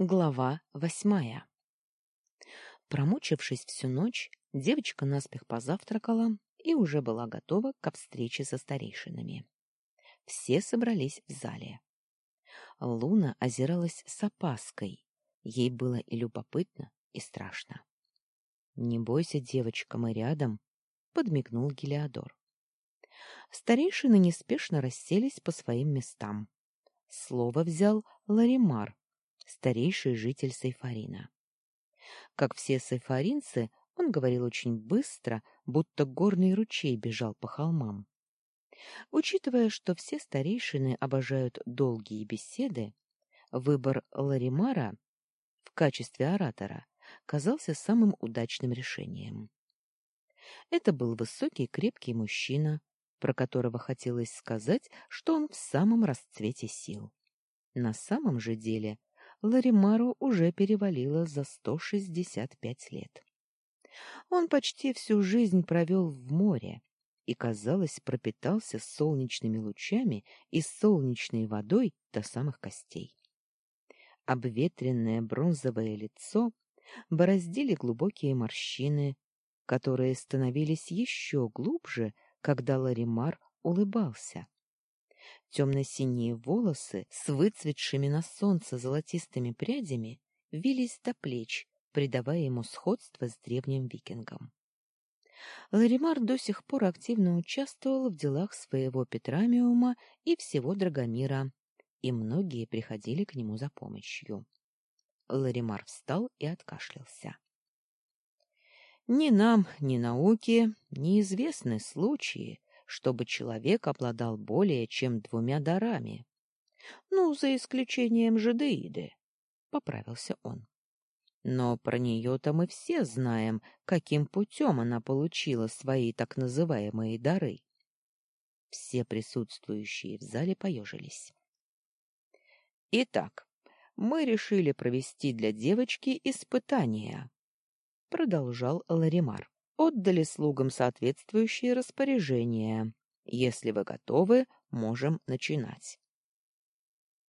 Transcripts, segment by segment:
Глава восьмая Промучившись всю ночь, девочка наспех позавтракала и уже была готова к встрече со старейшинами. Все собрались в зале. Луна озиралась с опаской. Ей было и любопытно, и страшно. — Не бойся, девочка, мы рядом, — подмигнул Гелиодор. Старейшины неспешно расселись по своим местам. Слово взял Ларимар, старейший житель Сайфарина. Как все сайфаринцы, он говорил очень быстро, будто горный ручей бежал по холмам. Учитывая, что все старейшины обожают долгие беседы, выбор Ларимара в качестве оратора казался самым удачным решением. Это был высокий крепкий мужчина, про которого хотелось сказать, что он в самом расцвете сил. На самом же деле Ларимару уже перевалило за 165 лет. Он почти всю жизнь провел в море и, казалось, пропитался солнечными лучами и солнечной водой до самых костей. Обветренное бронзовое лицо бороздили глубокие морщины, которые становились еще глубже, когда Ларимар улыбался. Темно-синие волосы с выцветшими на солнце золотистыми прядями вились до плеч, придавая ему сходство с древним викингом. Ларимар до сих пор активно участвовал в делах своего Петрамиума и всего Драгомира, и многие приходили к нему за помощью. Ларимар встал и откашлялся. Ни нам, ни науке неизвестны случаи, чтобы человек обладал более чем двумя дарами. Ну, за исключением жидеиды, — поправился он. Но про нее-то мы все знаем, каким путем она получила свои так называемые дары. Все присутствующие в зале поежились. Итак, мы решили провести для девочки испытания, — продолжал Ларимар отдали слугам соответствующие распоряжения. Если вы готовы, можем начинать.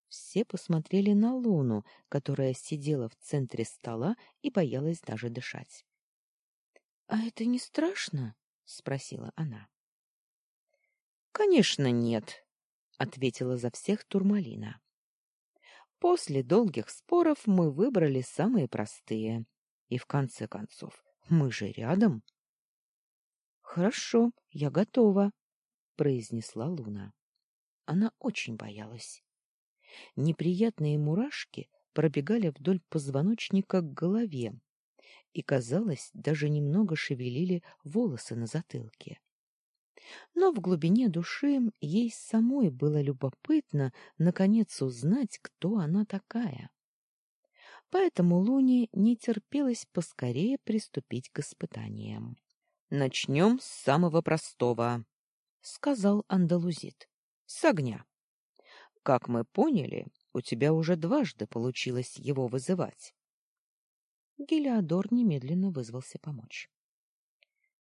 Все посмотрели на Луну, которая сидела в центре стола и боялась даже дышать. — А это не страшно? — спросила она. — Конечно, нет, — ответила за всех Турмалина. После долгих споров мы выбрали самые простые. И в конце концов, мы же рядом. — Хорошо, я готова, произнесла Луна. Она очень боялась. Неприятные мурашки пробегали вдоль позвоночника к голове и, казалось, даже немного шевелили волосы на затылке. Но в глубине души ей самой было любопытно наконец узнать, кто она такая. Поэтому Луне не терпелось поскорее приступить к испытаниям. Начнем с самого простого, сказал андалузит. С огня. Как мы поняли, у тебя уже дважды получилось его вызывать. Гелиодор немедленно вызвался помочь.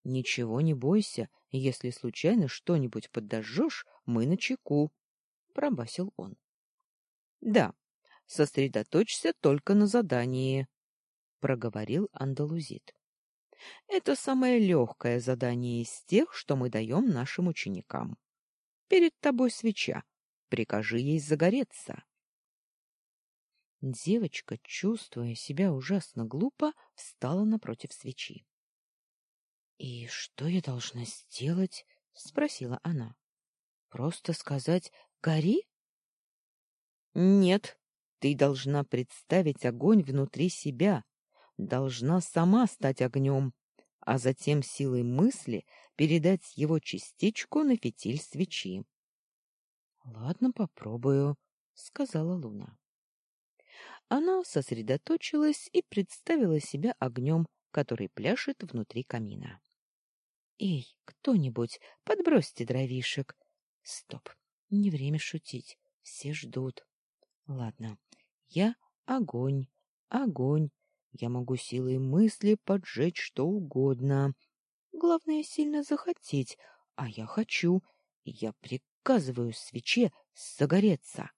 Ничего не бойся, если случайно что-нибудь подожжешь, мы на чеку, пробасил он. Да, сосредоточься только на задании, проговорил андалузит. Это самое легкое задание из тех, что мы даем нашим ученикам. Перед тобой свеча. Прикажи ей загореться. Девочка, чувствуя себя ужасно глупо, встала напротив свечи. — И что я должна сделать? — спросила она. — Просто сказать «гори»? — Нет, ты должна представить огонь внутри себя, должна сама стать огнем, а затем силой мысли передать его частичку на фитиль свечи. — Ладно, попробую, — сказала Луна. Она сосредоточилась и представила себя огнем, который пляшет внутри камина. — Эй, кто-нибудь, подбросьте дровишек. Стоп, не время шутить, все ждут. Ладно, я огонь, огонь, я могу силой мысли поджечь что угодно. Главное сильно захотеть, а я хочу. Я приказываю свече загореться.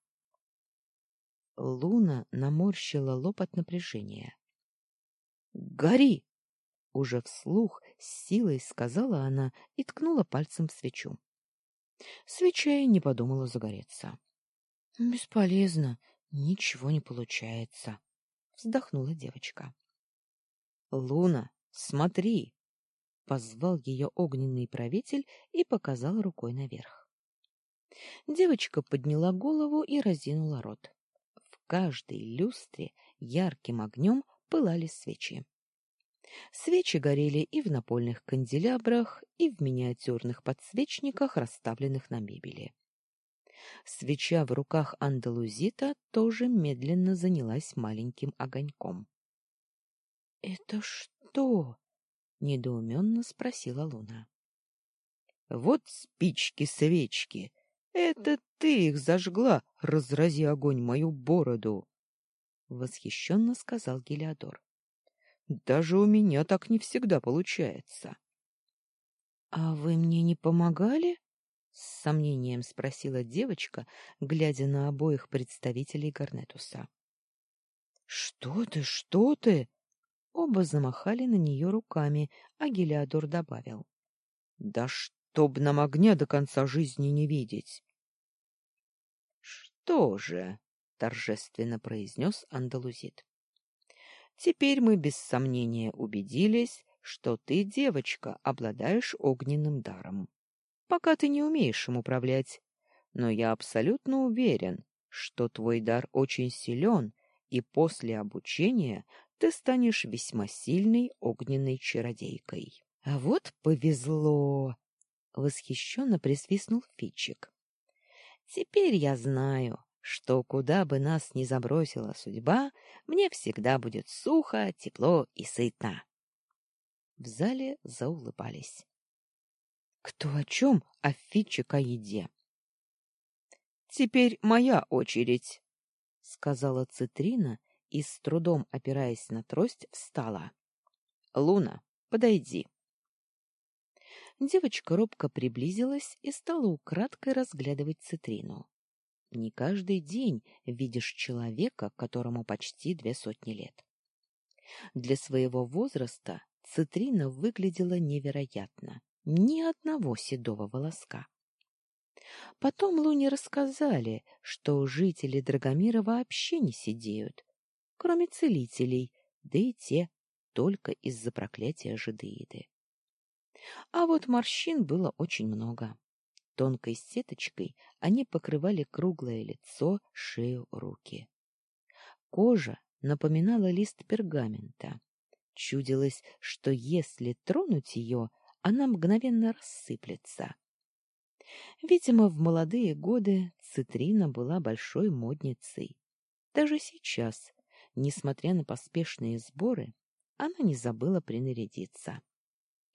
Луна наморщила лоб от напряжения. «Гори!» — уже вслух с силой сказала она и ткнула пальцем в свечу. Свеча и не подумала загореться. «Бесполезно, ничего не получается», — вздохнула девочка. «Луна, смотри!» — позвал ее огненный правитель и показал рукой наверх. Девочка подняла голову и разинула рот. В каждой люстре ярким огнем пылали свечи. Свечи горели и в напольных канделябрах, и в миниатюрных подсвечниках, расставленных на мебели. Свеча в руках Андалузита тоже медленно занялась маленьким огоньком. — Это что? — недоуменно спросила Луна. — Вот спички-свечки. Это ты их зажгла, разрази огонь мою бороду! — восхищенно сказал Гелиодор. Даже у меня так не всегда получается. — А вы мне не помогали? — с сомнением спросила девочка, глядя на обоих представителей Гарнетуса. — Что ты, что ты? Оба замахали на нее руками, а Гелиодор добавил. — Да чтоб нам огня до конца жизни не видеть! — Что же? — торжественно произнес Андалузит. Теперь мы без сомнения убедились, что ты, девочка, обладаешь огненным даром. Пока ты не умеешь им управлять, но я абсолютно уверен, что твой дар очень силен, и после обучения ты станешь весьма сильной огненной чародейкой. — А вот повезло! — восхищенно присвистнул Фитчик. — Теперь я знаю, что куда бы нас ни забросила судьба, мне всегда будет сухо, тепло и сытно. В зале заулыбались. Кто о чем, а Фитчик о еде. Теперь моя очередь, сказала Цитрина и с трудом опираясь на трость встала. Луна, подойди. Девочка робко приблизилась и стала украдкой разглядывать Цитрину. Не каждый день видишь человека, которому почти две сотни лет. Для своего возраста Цитрина выглядела невероятно. Ни одного седого волоска. Потом Луне рассказали, что жители Драгомира вообще не сидеют, кроме целителей, да и те только из-за проклятия жидеиды. А вот морщин было очень много. Тонкой сеточкой они покрывали круглое лицо, шею, руки. Кожа напоминала лист пергамента. Чудилось, что если тронуть ее, она мгновенно рассыплется. Видимо, в молодые годы Цитрина была большой модницей. Даже сейчас, несмотря на поспешные сборы, она не забыла принарядиться.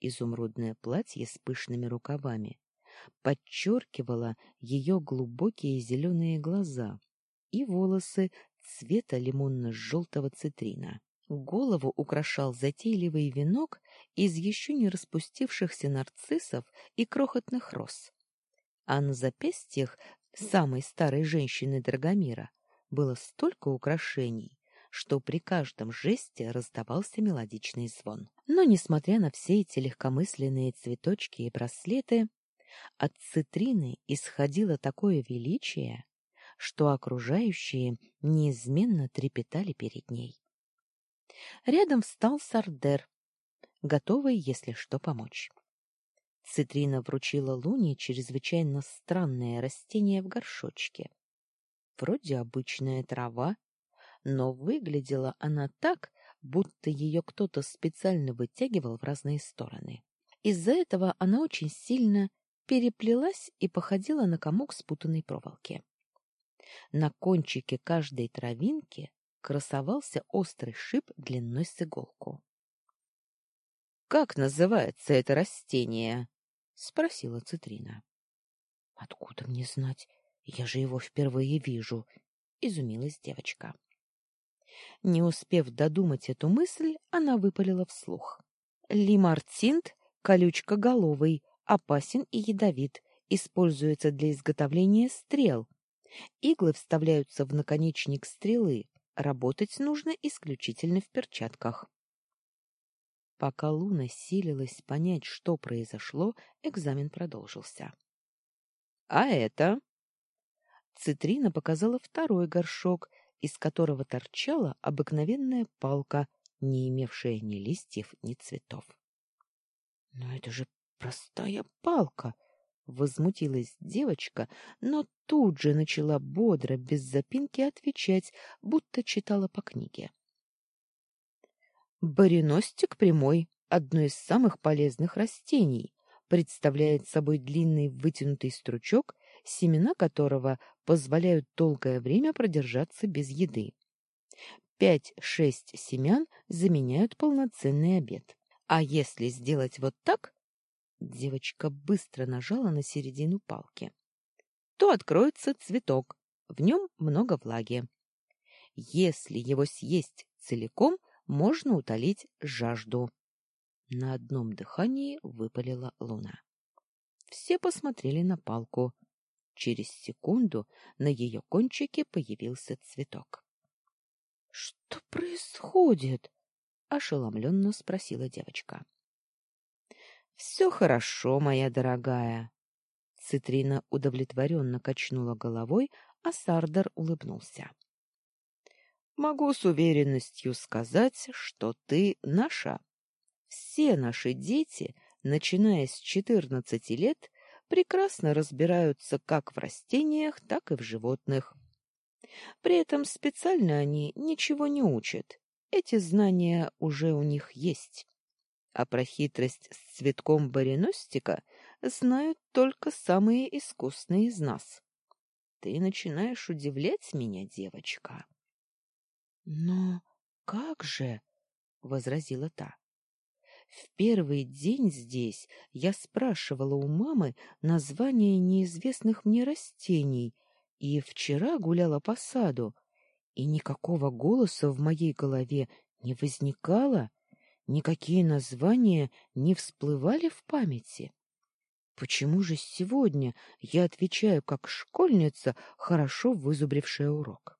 Изумрудное платье с пышными рукавами подчеркивала ее глубокие зеленые глаза и волосы цвета лимонно-желтого цитрина. Голову украшал затейливый венок из еще не распустившихся нарциссов и крохотных роз. А на запястьях самой старой женщины Драгомира было столько украшений, что при каждом жесте раздавался мелодичный звон. Но, несмотря на все эти легкомысленные цветочки и браслеты, от цитрины исходило такое величие, что окружающие неизменно трепетали перед ней. Рядом встал Сардер, готовый, если что, помочь. Цитрина вручила Луне чрезвычайно странное растение в горшочке. Вроде обычная трава, но выглядела она так, будто ее кто-то специально вытягивал в разные стороны. Из-за этого она очень сильно переплелась и походила на комок спутанной проволоки. На кончике каждой травинки красовался острый шип длиной с иголку. — Как называется это растение? — спросила Цитрина. — Откуда мне знать? Я же его впервые вижу, — изумилась девочка. Не успев додумать эту мысль, она выпалила вслух. — Лимартинт колючка-головый, опасен и ядовит, используется для изготовления стрел. Иглы вставляются в наконечник стрелы. Работать нужно исключительно в перчатках. Пока Луна силилась понять, что произошло, экзамен продолжился. — А это? Цитрина показала второй горшок, из которого торчала обыкновенная палка, не имевшая ни листьев, ни цветов. — Но это же простая палка! — возмутилась девочка, но тут же начала бодро, без запинки отвечать, будто читала по книге. Бариностик прямой, одно из самых полезных растений, представляет собой длинный вытянутый стручок, семена которого позволяют долгое время продержаться без еды. Пять-шесть семян заменяют полноценный обед. А если сделать вот так, девочка быстро нажала на середину палки, то откроется цветок, в нем много влаги. Если его съесть целиком, можно утолить жажду. На одном дыхании выпалила луна. Все посмотрели на палку. Через секунду на ее кончике появился цветок. — Что происходит? — ошеломленно спросила девочка. — Все хорошо, моя дорогая. Цитрина удовлетворенно качнула головой, а Сардар улыбнулся. — Могу с уверенностью сказать, что ты наша. Все наши дети, начиная с четырнадцати лет, прекрасно разбираются как в растениях, так и в животных. При этом специально они ничего не учат. Эти знания уже у них есть. А про хитрость с цветком бариностика знают только самые искусные из нас. Ты начинаешь удивлять меня, девочка. Но как же, возразила та. В первый день здесь я спрашивала у мамы название неизвестных мне растений, и вчера гуляла по саду, и никакого голоса в моей голове не возникало, никакие названия не всплывали в памяти. Почему же сегодня я отвечаю как школьница, хорошо вызубрившая урок?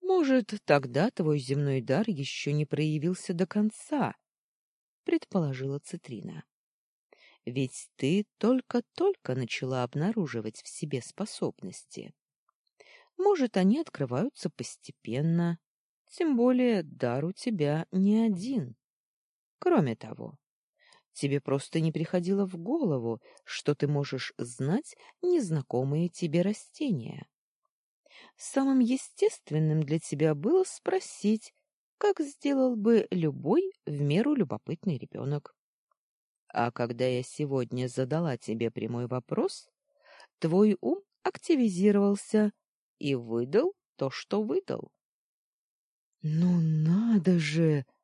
Может, тогда твой земной дар еще не проявился до конца, предположила Цитрина. Ведь ты только-только начала обнаруживать в себе способности. Может, они открываются постепенно, тем более дар у тебя не один. Кроме того, тебе просто не приходило в голову, что ты можешь знать незнакомые тебе растения самым естественным для тебя было спросить, как сделал бы любой в меру любопытный ребенок. А когда я сегодня задала тебе прямой вопрос, твой ум активизировался и выдал то, что выдал. — Ну надо же! —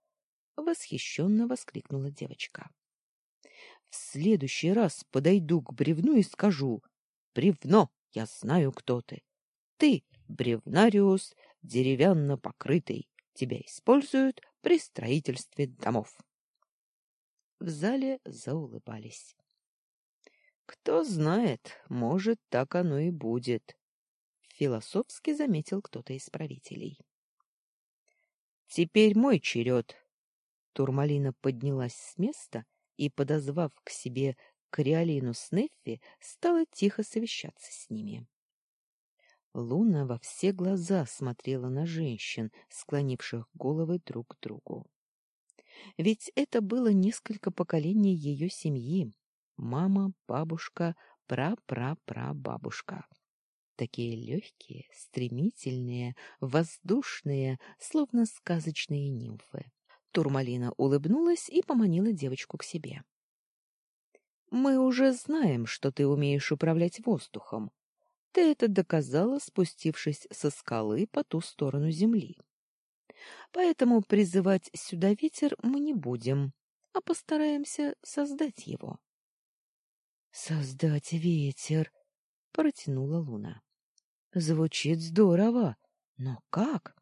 восхищенно воскликнула девочка. — В следующий раз подойду к бревну и скажу, «Бревно, я знаю, кто ты. Ты бревнариус, деревянно покрытый. Тебя используют при строительстве домов. В зале заулыбались. Кто знает, может, так оно и будет, философски заметил кто-то из правителей. Теперь мой черед. Турмалина поднялась с места и, подозвав к себе Криолину с Неффи, стала тихо совещаться с ними. Луна во все глаза смотрела на женщин, склонивших головы друг к другу. Ведь это было несколько поколений ее семьи. Мама, бабушка, пра-пра-пра-бабушка. Такие легкие, стремительные, воздушные, словно сказочные нимфы. Турмалина улыбнулась и поманила девочку к себе. «Мы уже знаем, что ты умеешь управлять воздухом, ты это доказала, спустившись со скалы по ту сторону земли. Поэтому призывать сюда ветер мы не будем, а постараемся создать его. Создать ветер, протянула Луна. Звучит здорово, но как?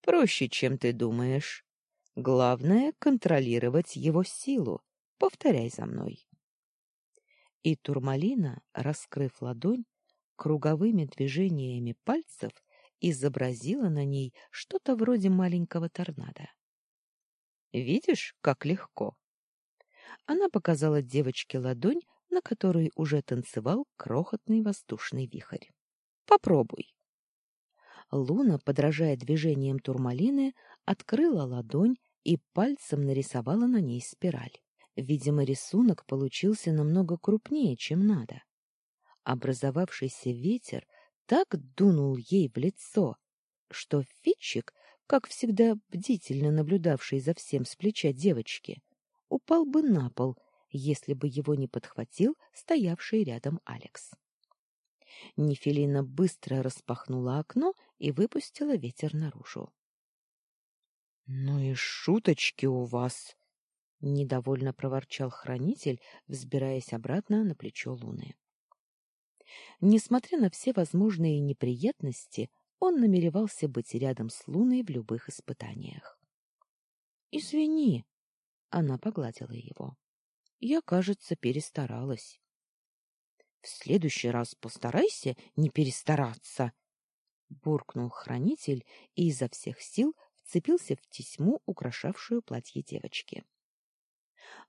Проще, чем ты думаешь. Главное контролировать его силу. Повторяй за мной. И Турмалина, раскрыв ладонь, круговыми движениями пальцев изобразила на ней что-то вроде маленького торнадо. Видишь, как легко. Она показала девочке ладонь, на которой уже танцевал крохотный воздушный вихрь. Попробуй. Луна, подражая движениям турмалины, открыла ладонь и пальцем нарисовала на ней спираль. Видимо, рисунок получился намного крупнее, чем надо. Образовавшийся ветер так дунул ей в лицо, что Фитчик, как всегда бдительно наблюдавший за всем с плеча девочки, упал бы на пол, если бы его не подхватил стоявший рядом Алекс. Нефелина быстро распахнула окно и выпустила ветер наружу. — Ну и шуточки у вас! — недовольно проворчал хранитель, взбираясь обратно на плечо Луны. Несмотря на все возможные неприятности, он намеревался быть рядом с Луной в любых испытаниях. «Извини», — она погладила его. «Я, кажется, перестаралась». «В следующий раз постарайся не перестараться», — буркнул хранитель и изо всех сил вцепился в тесьму, украшавшую платье девочки.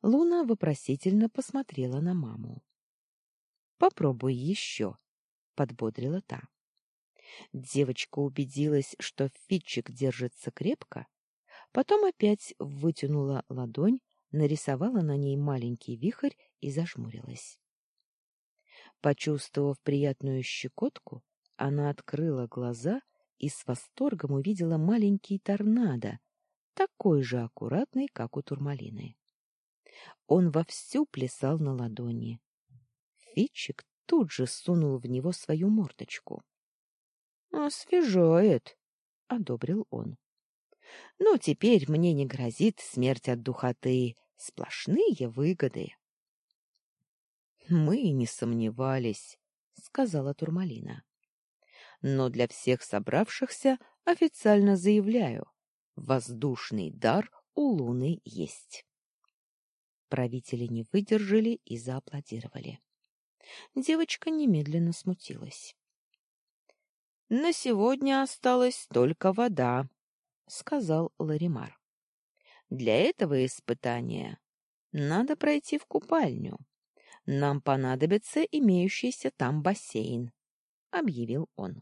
Луна вопросительно посмотрела на маму. «Попробуй еще», — подбодрила та. Девочка убедилась, что Фитчик держится крепко, потом опять вытянула ладонь, нарисовала на ней маленький вихрь и зажмурилась. Почувствовав приятную щекотку, она открыла глаза и с восторгом увидела маленький торнадо, такой же аккуратный, как у турмалины. Он вовсю плясал на ладони. Фитчик тут же сунул в него свою мордочку. «Освежает», — одобрил он. «Ну, теперь мне не грозит смерть от духоты, сплошные выгоды». «Мы не сомневались», — сказала Турмалина. «Но для всех собравшихся официально заявляю, воздушный дар у Луны есть». Правители не выдержали и зааплодировали. Девочка немедленно смутилась. На сегодня осталась только вода, сказал Ларимар. Для этого испытания надо пройти в купальню. Нам понадобится имеющийся там бассейн, объявил он.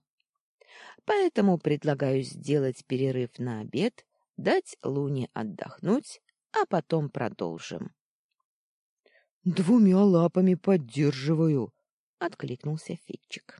Поэтому предлагаю сделать перерыв на обед, дать Луне отдохнуть, а потом продолжим. Двумя лапами поддерживаю, откликнулся Фитчик.